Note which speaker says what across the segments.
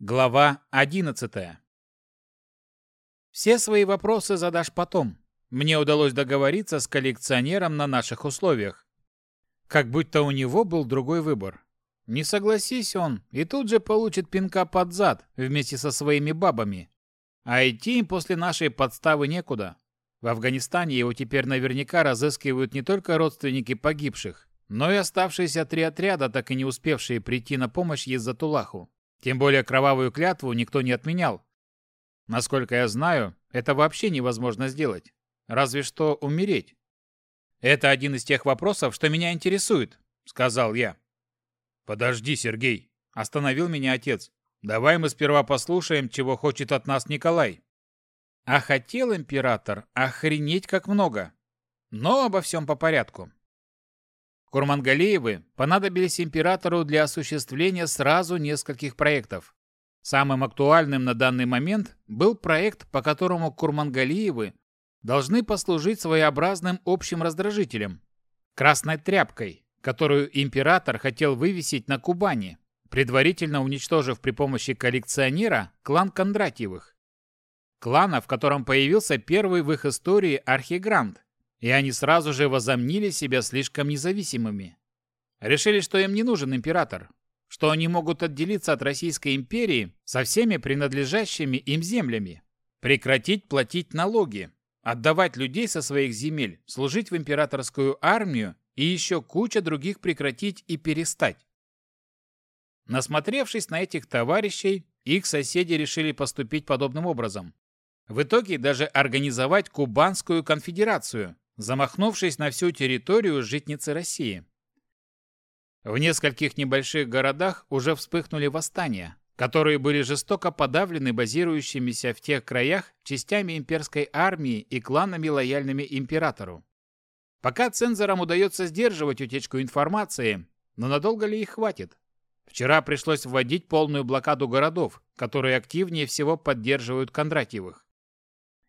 Speaker 1: Глава 11. Все свои вопросы задашь потом. Мне удалось договориться с коллекционером на наших условиях. Как будто у него был другой выбор. Не согласись он, и тут же получит пинка под зад вместе со своими бабами. А идти им после нашей подставы некуда. В Афганистане его теперь наверняка разыскивают не только родственники погибших, но и оставшиеся три отряда, так и не успевшие прийти на помощь Еззатулаху. Тем более кровавую клятву никто не отменял. Насколько я знаю, это вообще невозможно сделать. Разве что умереть. Это один из тех вопросов, что меня интересует, сказал я. Подожди, Сергей, остановил меня отец. Давай мы сперва послушаем, чего хочет от нас Николай. А хотел император охренеть как много. Но обо всем по порядку. Курмангалеевы понадобились императору для осуществления сразу нескольких проектов. Самым актуальным на данный момент был проект, по которому Курмангалиевы должны послужить своеобразным общим раздражителем – красной тряпкой, которую император хотел вывесить на Кубани, предварительно уничтожив при помощи коллекционера клан Кондратьевых. Клана, в котором появился первый в их истории архигрант, и они сразу же возомнили себя слишком независимыми. Решили, что им не нужен император, что они могут отделиться от Российской империи со всеми принадлежащими им землями, прекратить платить налоги, отдавать людей со своих земель, служить в императорскую армию и еще куча других прекратить и перестать. Насмотревшись на этих товарищей, их соседи решили поступить подобным образом. В итоге даже организовать Кубанскую конфедерацию, замахнувшись на всю территорию житницы России. В нескольких небольших городах уже вспыхнули восстания, которые были жестоко подавлены базирующимися в тех краях частями имперской армии и кланами лояльными императору. Пока цензорам удается сдерживать утечку информации, но надолго ли их хватит? Вчера пришлось вводить полную блокаду городов, которые активнее всего поддерживают Кондратьевых.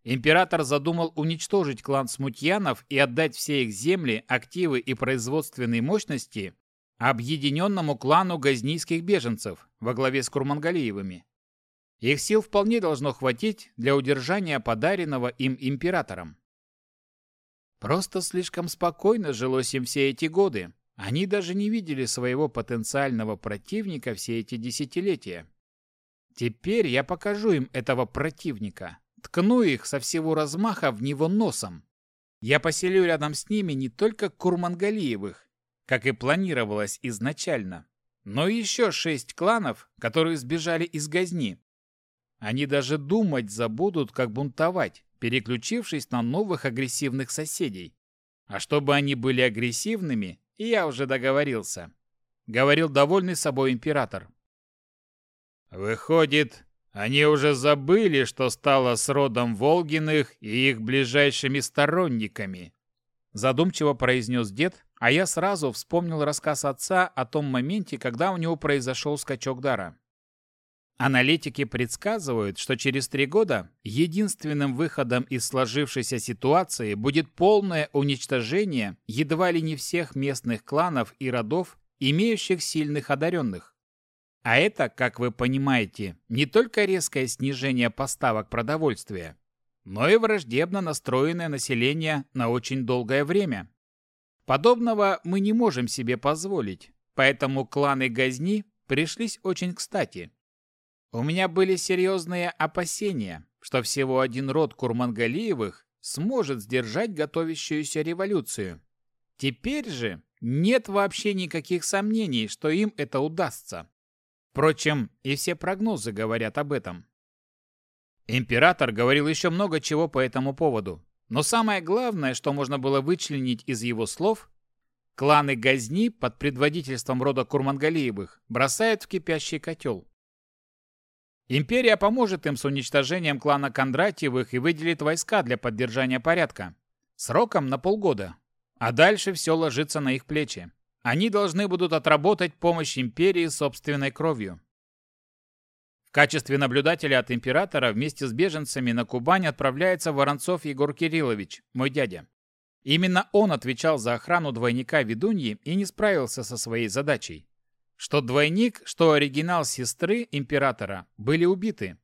Speaker 1: Император задумал уничтожить клан Смутьянов и отдать все их земли, активы и производственные мощности объединенному клану газнийских беженцев во главе с Курмангалиевыми. Их сил вполне должно хватить для удержания подаренного им императором. Просто слишком спокойно жилось им все эти годы. Они даже не видели своего потенциального противника все эти десятилетия. Теперь я покажу им этого противника. Ткну их со всего размаха в него носом. Я поселю рядом с ними не только Курмангалиевых, как и планировалось изначально, но и еще шесть кланов, которые сбежали из Газни. Они даже думать забудут, как бунтовать, переключившись на новых агрессивных соседей. А чтобы они были агрессивными, я уже договорился. Говорил довольный собой император. Выходит, они уже забыли, что стало с родом Волгиных и их ближайшими сторонниками. Задумчиво произнес дед, а я сразу вспомнил рассказ отца о том моменте, когда у него произошел скачок дара. Аналитики предсказывают, что через три года единственным выходом из сложившейся ситуации будет полное уничтожение едва ли не всех местных кланов и родов, имеющих сильных одаренных. А это, как вы понимаете, не только резкое снижение поставок продовольствия, но и враждебно настроенное население на очень долгое время. Подобного мы не можем себе позволить, поэтому кланы Газни пришлись очень кстати. У меня были серьезные опасения, что всего один род Курмангалиевых сможет сдержать готовящуюся революцию. Теперь же нет вообще никаких сомнений, что им это удастся. Впрочем, и все прогнозы говорят об этом. Император говорил еще много чего по этому поводу. Но самое главное, что можно было вычленить из его слов, кланы Газни под предводительством рода Курмангалиевых бросают в кипящий котел. Империя поможет им с уничтожением клана Кондратьевых и выделит войска для поддержания порядка. Сроком на полгода. А дальше все ложится на их плечи. Они должны будут отработать помощь империи собственной кровью. В качестве наблюдателя от императора вместе с беженцами на Кубань отправляется Воронцов Егор Кириллович, мой дядя. Именно он отвечал за охрану двойника ведуньи и не справился со своей задачей. что двойник, что оригинал сестры императора были убиты.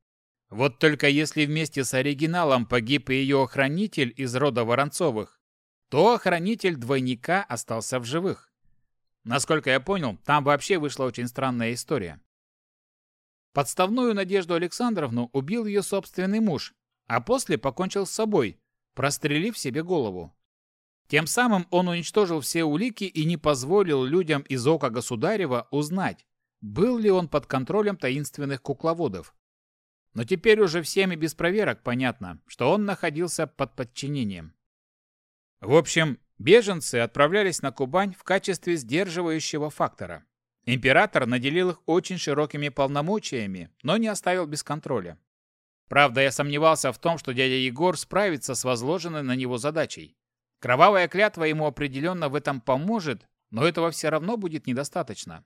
Speaker 1: Вот только если вместе с оригиналом погиб и ее охранитель из рода Воронцовых, то охранитель двойника остался в живых. Насколько я понял, там вообще вышла очень странная история. Подставную Надежду Александровну убил ее собственный муж, а после покончил с собой, прострелив себе голову. Тем самым он уничтожил все улики и не позволил людям из ока государева узнать, был ли он под контролем таинственных кукловодов. Но теперь уже всем и без проверок понятно, что он находился под подчинением. В общем, беженцы отправлялись на Кубань в качестве сдерживающего фактора. Император наделил их очень широкими полномочиями, но не оставил без контроля. Правда, я сомневался в том, что дядя Егор справится с возложенной на него задачей. Кровавая клятва ему определенно в этом поможет, но этого все равно будет недостаточно.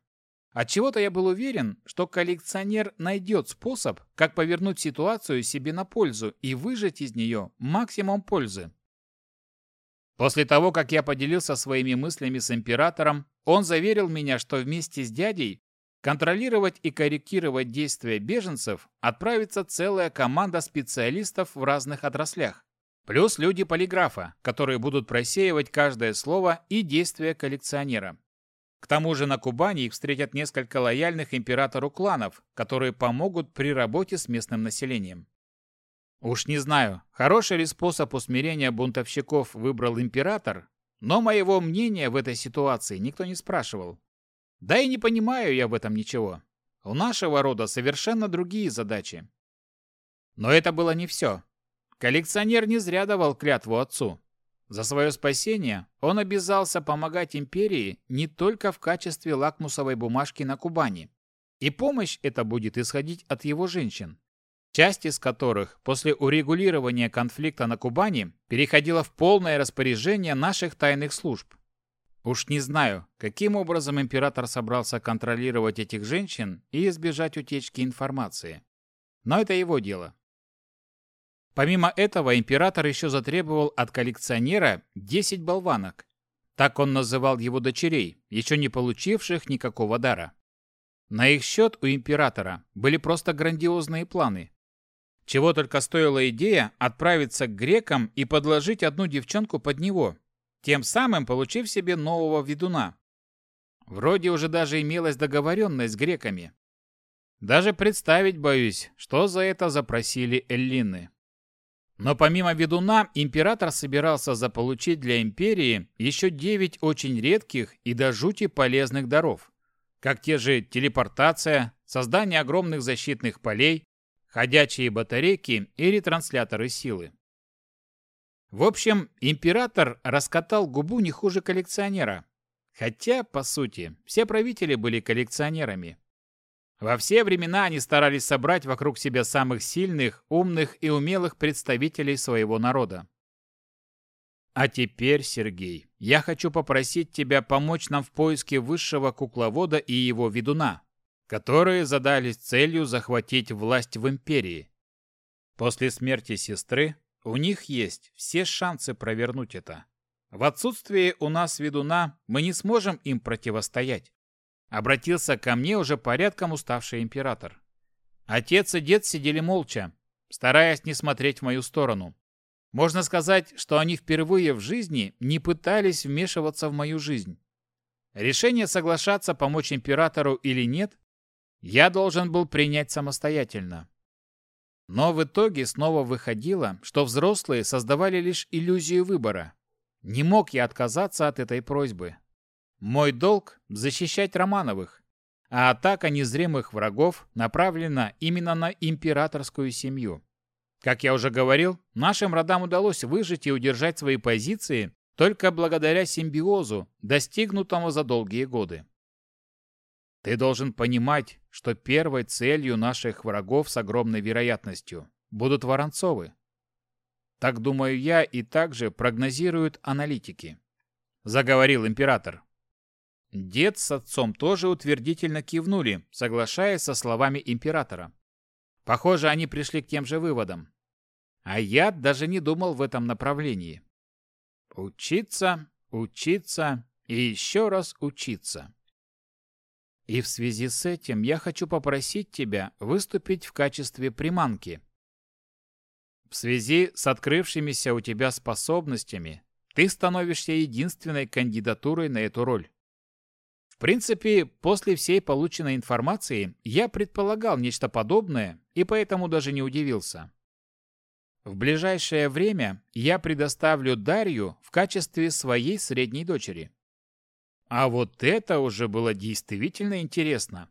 Speaker 1: Отчего-то я был уверен, что коллекционер найдет способ, как повернуть ситуацию себе на пользу и выжать из нее максимум пользы. После того, как я поделился своими мыслями с императором, он заверил меня, что вместе с дядей контролировать и корректировать действия беженцев отправится целая команда специалистов в разных отраслях. Плюс люди полиграфа, которые будут просеивать каждое слово и действие коллекционера. К тому же на Кубани их встретят несколько лояльных императору кланов, которые помогут при работе с местным населением. Уж не знаю, хороший ли способ усмирения бунтовщиков выбрал император, но моего мнения в этой ситуации никто не спрашивал. Да и не понимаю я в этом ничего. У нашего рода совершенно другие задачи. Но это было не все. Коллекционер не зря давал клятву отцу. За свое спасение он обязался помогать империи не только в качестве лакмусовой бумажки на Кубани. И помощь эта будет исходить от его женщин, часть из которых после урегулирования конфликта на Кубани переходила в полное распоряжение наших тайных служб. Уж не знаю, каким образом император собрался контролировать этих женщин и избежать утечки информации. Но это его дело. Помимо этого, император еще затребовал от коллекционера 10 болванок. Так он называл его дочерей, еще не получивших никакого дара. На их счет у императора были просто грандиозные планы. Чего только стоила идея отправиться к грекам и подложить одну девчонку под него, тем самым получив себе нового ведуна. Вроде уже даже имелась договоренность с греками. Даже представить боюсь, что за это запросили эллины. Но помимо ведуна, император собирался заполучить для империи еще девять очень редких и до жути полезных даров, как те же телепортация, создание огромных защитных полей, ходячие батарейки и ретрансляторы силы. В общем, император раскатал губу не хуже коллекционера. Хотя, по сути, все правители были коллекционерами. Во все времена они старались собрать вокруг себя самых сильных, умных и умелых представителей своего народа. А теперь, Сергей, я хочу попросить тебя помочь нам в поиске высшего кукловода и его ведуна, которые задались целью захватить власть в империи. После смерти сестры у них есть все шансы провернуть это. В отсутствие у нас ведуна мы не сможем им противостоять. Обратился ко мне уже порядком уставший император. Отец и дед сидели молча, стараясь не смотреть в мою сторону. Можно сказать, что они впервые в жизни не пытались вмешиваться в мою жизнь. Решение соглашаться помочь императору или нет, я должен был принять самостоятельно. Но в итоге снова выходило, что взрослые создавали лишь иллюзию выбора. Не мог я отказаться от этой просьбы. Мой долг – защищать Романовых, а атака незримых врагов направлена именно на императорскую семью. Как я уже говорил, нашим родам удалось выжить и удержать свои позиции только благодаря симбиозу, достигнутому за долгие годы. Ты должен понимать, что первой целью наших врагов с огромной вероятностью будут Воронцовы. Так думаю я и также прогнозируют аналитики. Заговорил император. Дед с отцом тоже утвердительно кивнули, соглашаясь со словами императора. Похоже, они пришли к тем же выводам. А я даже не думал в этом направлении. Учиться, учиться и еще раз учиться. И в связи с этим я хочу попросить тебя выступить в качестве приманки. В связи с открывшимися у тебя способностями, ты становишься единственной кандидатурой на эту роль. В принципе, после всей полученной информации я предполагал нечто подобное и поэтому даже не удивился. В ближайшее время я предоставлю Дарью в качестве своей средней дочери. А вот это уже было действительно интересно.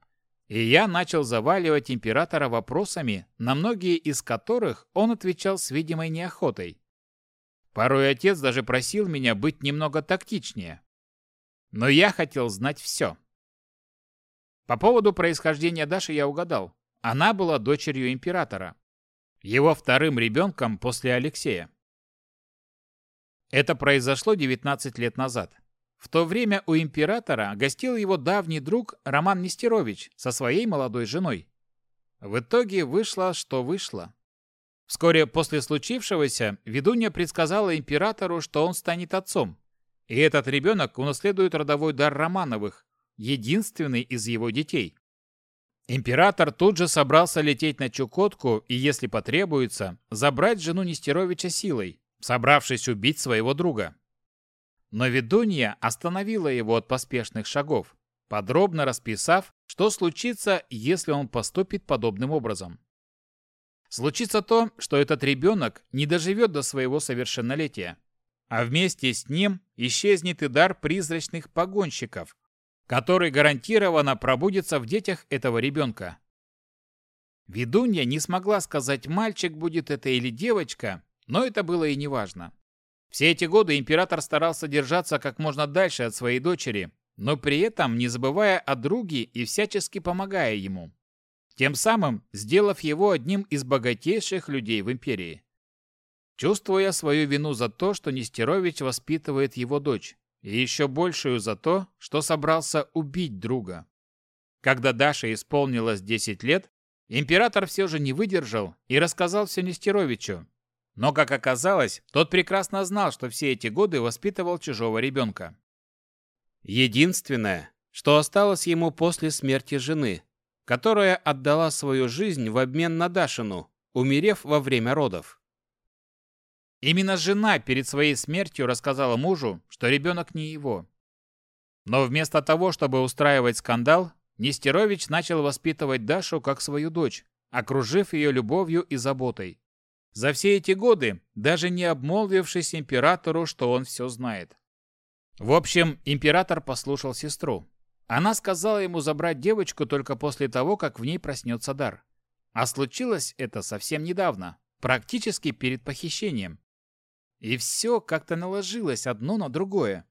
Speaker 1: И я начал заваливать императора вопросами, на многие из которых он отвечал с видимой неохотой. Порой отец даже просил меня быть немного тактичнее. Но я хотел знать все. По поводу происхождения Даши я угадал. Она была дочерью императора. Его вторым ребенком после Алексея. Это произошло 19 лет назад. В то время у императора гостил его давний друг Роман Нестерович со своей молодой женой. В итоге вышло, что вышло. Вскоре после случившегося ведунья предсказала императору, что он станет отцом, и этот ребенок унаследует родовой дар Романовых, единственный из его детей. Император тут же собрался лететь на Чукотку и, если потребуется, забрать жену Нестеровича силой, собравшись убить своего друга. Но ведунья остановила его от поспешных шагов, подробно расписав, что случится, если он поступит подобным образом. Случится то, что этот ребенок не доживет до своего совершеннолетия, а вместе с ним исчезнет и дар призрачных погонщиков, который гарантированно пробудется в детях этого ребенка. Ведунья не смогла сказать, мальчик будет это или девочка, но это было и неважно. Все эти годы император старался держаться как можно дальше от своей дочери, но при этом не забывая о друге и всячески помогая ему. Тем самым сделав его одним из богатейших людей в империи. Чувствуя свою вину за то, что Нестерович воспитывает его дочь, и еще большую за то, что собрался убить друга. Когда Даша исполнилось 10 лет, император все же не выдержал и рассказал все Нестеровичу, но, как оказалось, тот прекрасно знал, что все эти годы воспитывал чужого ребенка. Единственное, что осталось ему после смерти жены, которая отдала свою жизнь в обмен на Дашину, умерев во время родов. Именно жена перед своей смертью рассказала мужу, что ребенок не его. Но вместо того, чтобы устраивать скандал, Нестерович начал воспитывать Дашу как свою дочь, окружив ее любовью и заботой. За все эти годы, даже не обмолвившись императору, что он все знает. В общем, император послушал сестру. Она сказала ему забрать девочку только после того, как в ней проснется дар. А случилось это совсем недавно, практически перед похищением. И все как-то наложилось одно на другое.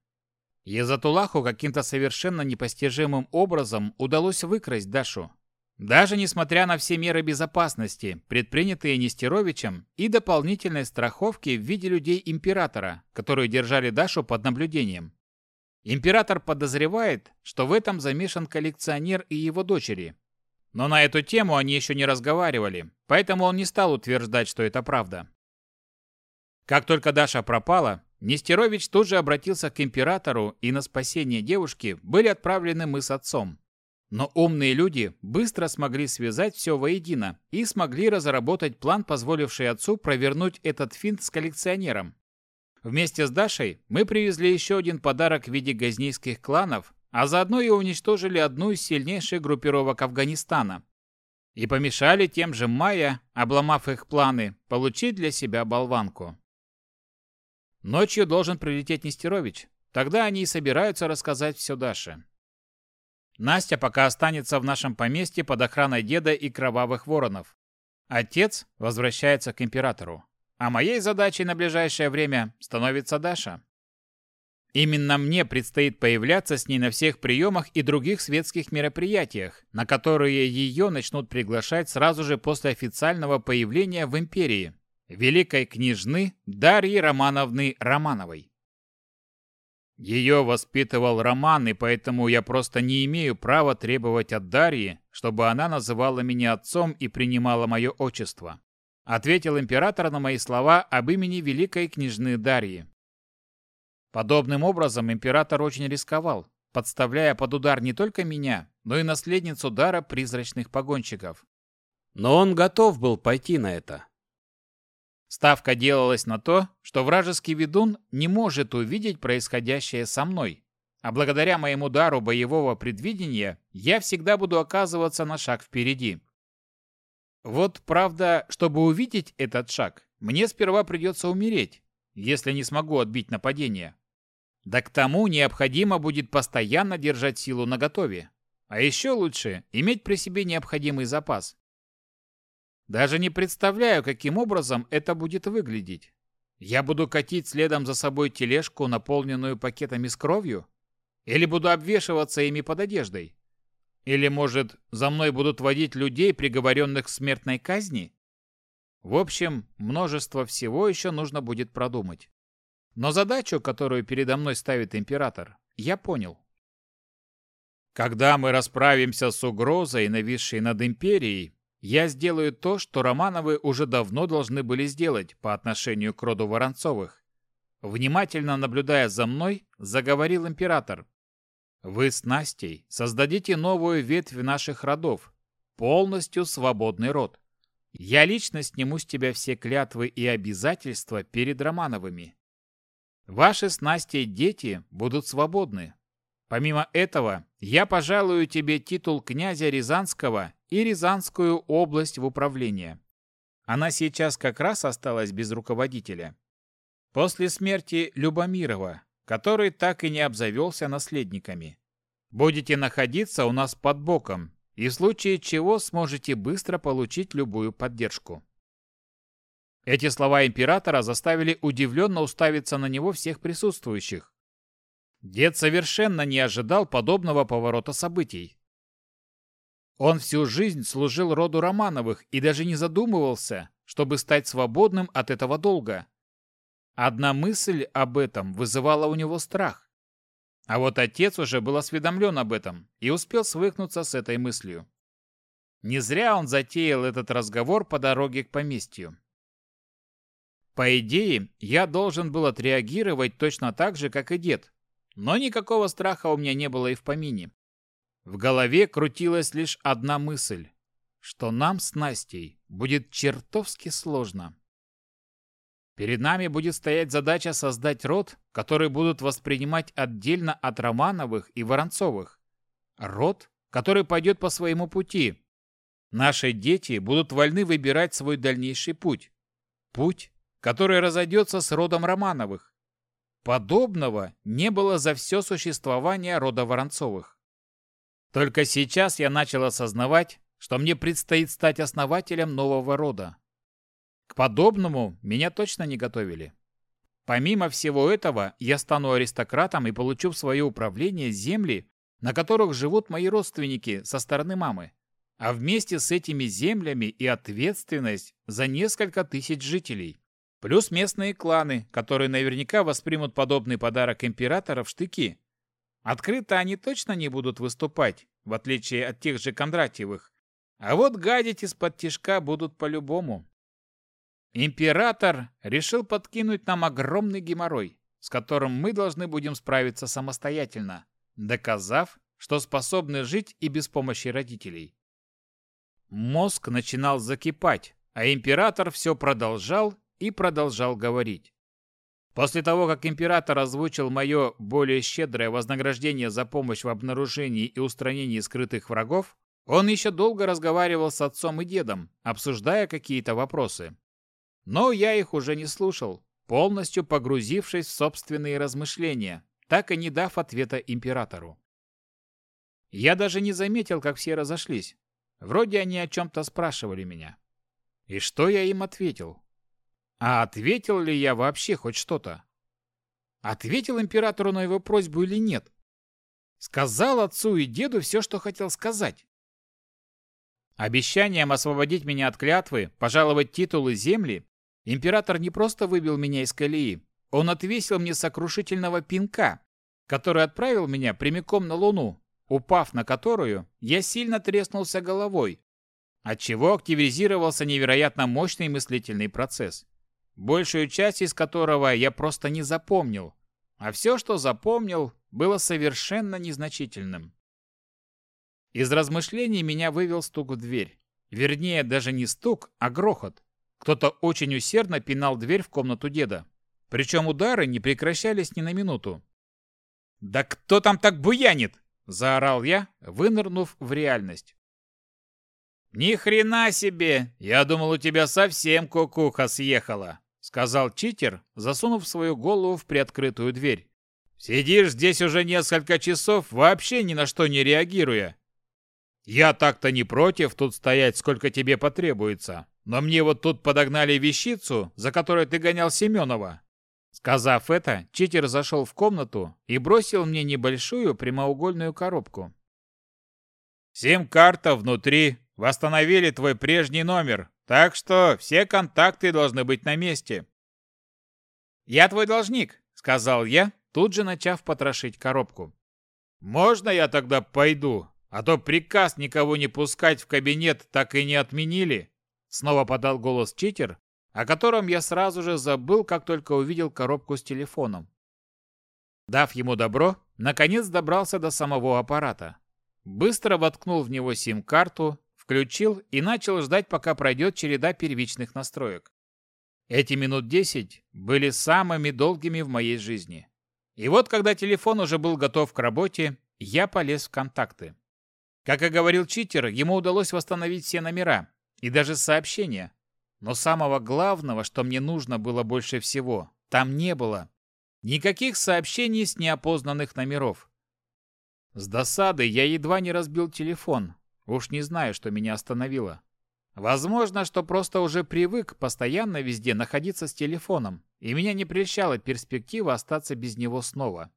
Speaker 1: Езатулаху каким-то совершенно непостижимым образом удалось выкрасть Дашу. Даже несмотря на все меры безопасности, предпринятые Нестеровичем, и дополнительной страховки в виде людей императора, которые держали Дашу под наблюдением. Император подозревает, что в этом замешан коллекционер и его дочери. Но на эту тему они еще не разговаривали, поэтому он не стал утверждать, что это правда. Как только Даша пропала, Нестерович тут же обратился к императору, и на спасение девушки были отправлены мы с отцом. Но умные люди быстро смогли связать все воедино и смогли разработать план, позволивший отцу провернуть этот финт с коллекционером. Вместе с Дашей мы привезли еще один подарок в виде газнийских кланов, а заодно и уничтожили одну из сильнейших группировок Афганистана. И помешали тем же майя, обломав их планы, получить для себя болванку. Ночью должен прилететь Нестерович. Тогда они и собираются рассказать все Даше. Настя пока останется в нашем поместье под охраной деда и кровавых воронов. Отец возвращается к императору. А моей задачей на ближайшее время становится Даша. Именно мне предстоит появляться с ней на всех приемах и других светских мероприятиях, на которые ее начнут приглашать сразу же после официального появления в империи, великой княжны Дарьи Романовны Романовой. Ее воспитывал Роман, и поэтому я просто не имею права требовать от Дарьи, чтобы она называла меня отцом и принимала мое отчество. Ответил император на мои слова об имени великой княжны Дарьи. Подобным образом император очень рисковал, подставляя под удар не только меня, но и наследницу дара призрачных погонщиков.
Speaker 2: Но он готов был пойти на это.
Speaker 1: Ставка делалась на то, что вражеский ведун не может увидеть происходящее со мной, а благодаря моему дару боевого предвидения я всегда буду оказываться на шаг впереди. Вот правда, чтобы увидеть этот шаг, мне сперва придется умереть, если не смогу отбить нападение. Да к тому необходимо будет постоянно держать силу наготове. А еще лучше иметь при себе необходимый запас. Даже не представляю, каким образом это будет выглядеть. Я буду катить следом за собой тележку, наполненную пакетами с кровью? Или буду обвешиваться ими под одеждой? Или, может, за мной будут водить людей, приговоренных к смертной казни? В общем, множество всего еще нужно будет продумать. Но задачу, которую передо мной ставит император, я понял. Когда мы расправимся с угрозой, нависшей над империей, я сделаю то, что Романовы уже давно должны были сделать по отношению к роду Воронцовых. Внимательно наблюдая за мной, заговорил император. Вы с Настей создадите новую ветвь наших родов, полностью свободный род. Я лично сниму с тебя все клятвы и обязательства перед Романовыми. Ваши с Настей дети будут свободны. Помимо этого, я пожалую тебе титул князя Рязанского и Рязанскую область в управление. Она сейчас как раз осталась без руководителя. После смерти Любомирова, который так и не обзавелся наследниками. Будете находиться у нас под боком, и в случае чего сможете быстро получить любую поддержку. Эти слова императора заставили удивленно уставиться на него всех присутствующих. Дед совершенно не ожидал подобного поворота событий. Он всю жизнь служил роду Романовых и даже не задумывался, чтобы стать свободным от этого долга. Одна мысль об этом вызывала у него страх. А вот отец уже был осведомлен об этом и успел свыкнуться с этой мыслью. Не зря он затеял этот разговор по дороге к поместью. По идее, я должен был отреагировать точно так же, как и дед, но никакого страха у меня не было и в помине. В голове крутилась лишь одна мысль, что нам с Настей будет чертовски сложно. Перед нами будет стоять задача создать род, который будут воспринимать отдельно от Романовых и Воронцовых. Род, который пойдет по своему пути. Наши дети будут вольны выбирать свой дальнейший путь. Путь, который разойдется с родом Романовых. Подобного не было за все существование рода Воронцовых. Только сейчас я начал осознавать, что мне предстоит стать основателем нового рода. К подобному меня точно не готовили. Помимо всего этого, я стану аристократом и получу в свое управление земли, на которых живут мои родственники со стороны мамы. А вместе с этими землями и ответственность за несколько тысяч жителей. Плюс местные кланы, которые наверняка воспримут подобный подарок императора в штыки. Открыто они точно не будут выступать, в отличие от тех же Кондратьевых. А вот гадить из-под тишка будут по-любому. Император решил подкинуть нам огромный геморрой, с которым мы должны будем справиться самостоятельно, доказав, что способны жить и без помощи родителей. Мозг начинал закипать, а император все продолжал и продолжал говорить. После того, как император озвучил мое более щедрое вознаграждение за помощь в обнаружении и устранении скрытых врагов, он еще долго разговаривал с отцом и дедом, обсуждая какие-то вопросы. Но я их уже не слушал, полностью погрузившись в собственные размышления, так и не дав ответа императору. Я даже не заметил, как все разошлись. Вроде они о чем-то спрашивали меня. И что я им ответил? А ответил ли я вообще хоть что-то? Ответил императору на его просьбу или нет? Сказал отцу и деду все, что хотел сказать. Обещанием освободить меня от клятвы, пожаловать титулы земли, Император не просто выбил меня из колеи, он отвесил мне сокрушительного пинка, который отправил меня прямиком на Луну, упав на которую, я сильно треснулся головой, отчего активизировался невероятно мощный мыслительный процесс, большую часть из которого я просто не запомнил, а все, что запомнил, было совершенно незначительным. Из размышлений меня вывел стук в дверь. Вернее, даже не стук, а грохот. Кто-то очень усердно пинал дверь в комнату деда. Причем удары не прекращались ни на минуту. «Да кто там так буянит?» – заорал я, вынырнув в реальность. «Ни хрена себе! Я думал, у тебя совсем кукуха съехала!» — сказал читер, засунув свою голову в приоткрытую дверь. «Сидишь здесь уже несколько часов, вообще ни на что не реагируя. Я так-то не против тут стоять, сколько тебе потребуется, но мне вот тут подогнали вещицу, за которой ты гонял Семенова». Сказав это, читер зашел в комнату и бросил мне небольшую прямоугольную коробку. «Сим-карта внутри, Восстановили твой прежний номер, так что все контакты должны быть на месте. «Я твой должник», — сказал я, тут же начав потрошить коробку. «Можно я тогда пойду? А то приказ никого не пускать в кабинет так и не отменили?» Снова подал голос читер, о котором я сразу же забыл, как только увидел коробку с телефоном. Дав ему добро, наконец добрался до самого аппарата. Быстро воткнул в него сим-карту включил и начал ждать, пока пройдет череда первичных настроек. Эти минут 10 были самыми долгими в моей жизни. И вот, когда телефон уже был готов к работе, я полез в контакты. Как и говорил читер, ему удалось восстановить все номера и даже сообщения. Но самого главного, что мне нужно было больше всего, там не было. Никаких сообщений с неопознанных номеров. С досады я едва не разбил телефон, Уж не знаю, что меня остановило. Возможно, что просто уже привык постоянно везде находиться с телефоном, и меня не прельщала перспектива остаться без него снова.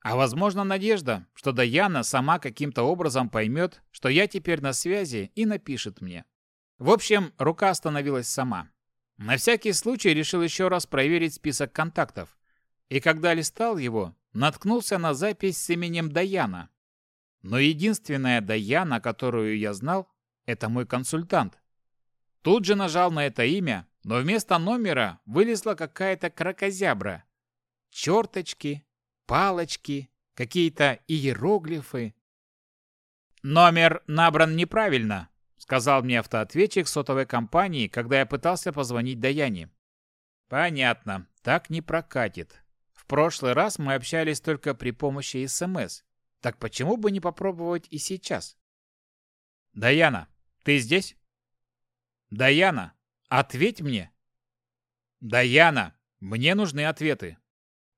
Speaker 1: А возможно, надежда, что Даяна сама каким-то образом поймет, что я теперь на связи и напишет мне. В общем, рука остановилась сама. На всякий случай решил еще раз проверить список контактов. И когда листал его, наткнулся на запись с именем Даяна, но единственная Даяна, которую я знал, это мой консультант. Тут же нажал на это имя, но вместо номера вылезла какая-то кракозябра. Черточки, палочки, какие-то иероглифы. «Номер набран неправильно», — сказал мне автоответчик сотовой компании, когда я пытался позвонить Даяне. «Понятно, так не прокатит. В прошлый раз мы общались только при помощи СМС. Так почему бы не попробовать и сейчас? Даяна, ты здесь? Даяна, ответь мне. Даяна, мне нужны ответы.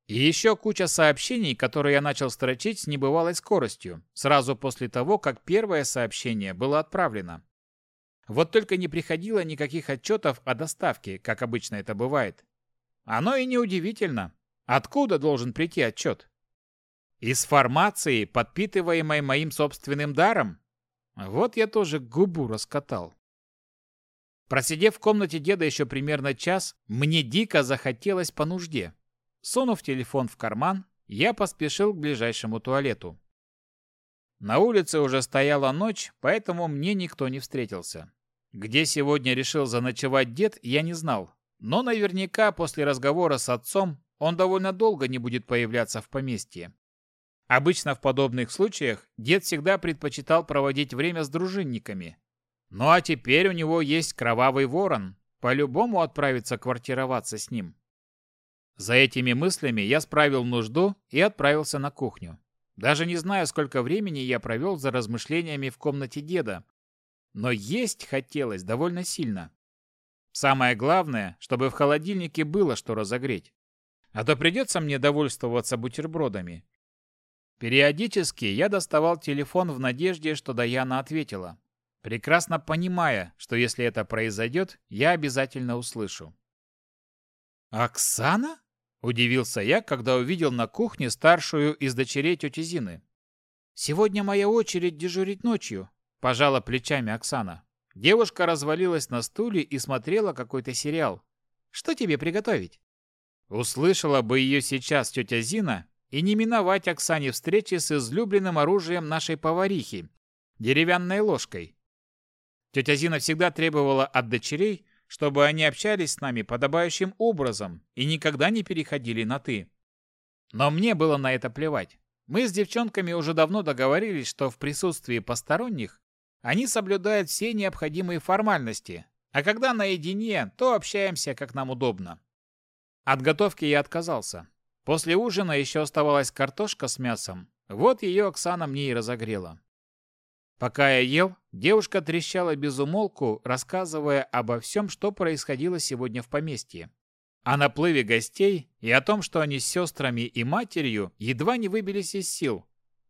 Speaker 1: И еще куча сообщений, которые я начал строчить с небывалой скоростью, сразу после того, как первое сообщение было отправлено. Вот только не приходило никаких отчетов о доставке, как обычно это бывает. Оно и неудивительно. Откуда должен прийти отчет? Из формации, подпитываемой моим собственным даром? Вот я тоже губу раскатал. Просидев в комнате деда еще примерно час, мне дико захотелось по нужде. Сунув телефон в карман, я поспешил к ближайшему туалету. На улице уже стояла ночь, поэтому мне никто не встретился. Где сегодня решил заночевать дед, я не знал. Но наверняка после разговора с отцом он довольно долго не будет появляться в поместье. Обычно в подобных случаях дед всегда предпочитал проводить время с дружинниками. Ну а теперь у него есть кровавый ворон, по-любому отправиться квартироваться с ним. За этими мыслями я справил нужду и отправился на кухню. Даже не знаю, сколько времени я провел за размышлениями в комнате деда, но есть хотелось довольно сильно. Самое главное, чтобы в холодильнике было что разогреть. А то придется мне довольствоваться бутербродами, Периодически я доставал телефон в надежде, что Даяна ответила, прекрасно понимая, что если это произойдет, я обязательно услышу. «Оксана?» – удивился я, когда увидел на кухне старшую из дочерей тети Зины. «Сегодня моя очередь дежурить ночью», – пожала плечами Оксана. Девушка развалилась на стуле и смотрела какой-то сериал. «Что тебе приготовить?» Услышала бы ее сейчас тетя Зина, и не миновать Оксане встречи с излюбленным оружием нашей поварихи – деревянной ложкой. Тетя Зина всегда требовала от дочерей, чтобы они общались с нами подобающим образом и никогда не переходили на «ты». Но мне было на это плевать. Мы с девчонками уже давно договорились, что в присутствии посторонних они соблюдают все необходимые формальности, а когда наедине, то общаемся, как нам удобно. От готовки я отказался. После ужина еще оставалась картошка с мясом. Вот ее Оксана мне и разогрела. Пока я ел, девушка трещала без умолку, рассказывая обо всем, что происходило сегодня в поместье. О наплыве гостей и о том, что они с сестрами и матерью едва не выбились из сил.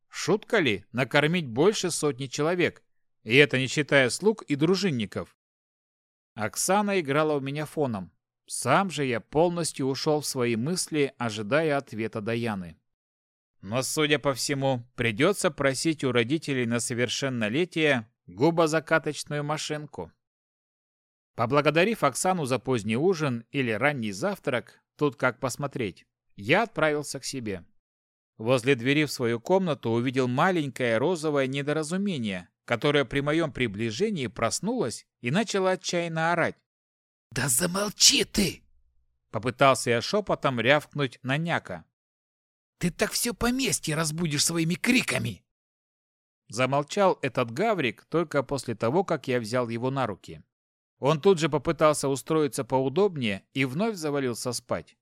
Speaker 1: Шутка ли накормить больше сотни человек? И это не считая слуг и дружинников. Оксана играла у меня фоном. Сам же я полностью ушел в свои мысли, ожидая ответа Даяны. Но, судя по всему, придется просить у родителей на совершеннолетие губозакаточную машинку. Поблагодарив Оксану за поздний ужин или ранний завтрак, тут как посмотреть, я отправился к себе. Возле двери в свою комнату увидел маленькое розовое недоразумение, которое при моем приближении проснулось и начало отчаянно орать.
Speaker 3: «Да замолчи ты!»
Speaker 1: Попытался я шепотом рявкнуть на няка.
Speaker 3: Ты так все поместье разбудишь своими криками!»
Speaker 1: Замолчал этот гаврик только после того, как я взял его на руки. Он тут же попытался устроиться поудобнее и вновь завалился спать.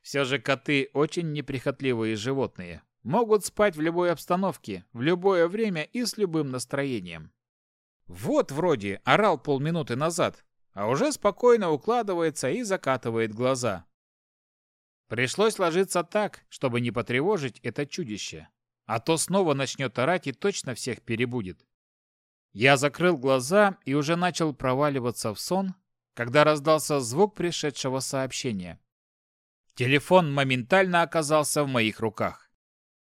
Speaker 1: Все же коты очень неприхотливые животные. Могут спать в любой обстановке, в любое время и с любым настроением. Вот вроде орал полминуты назад, а уже спокойно укладывается и закатывает глаза. Пришлось ложиться так, чтобы не потревожить это чудище. А то снова начнет орать и точно всех перебудет. Я закрыл глаза и уже начал проваливаться в сон, когда раздался звук пришедшего сообщения. Телефон моментально оказался в моих руках.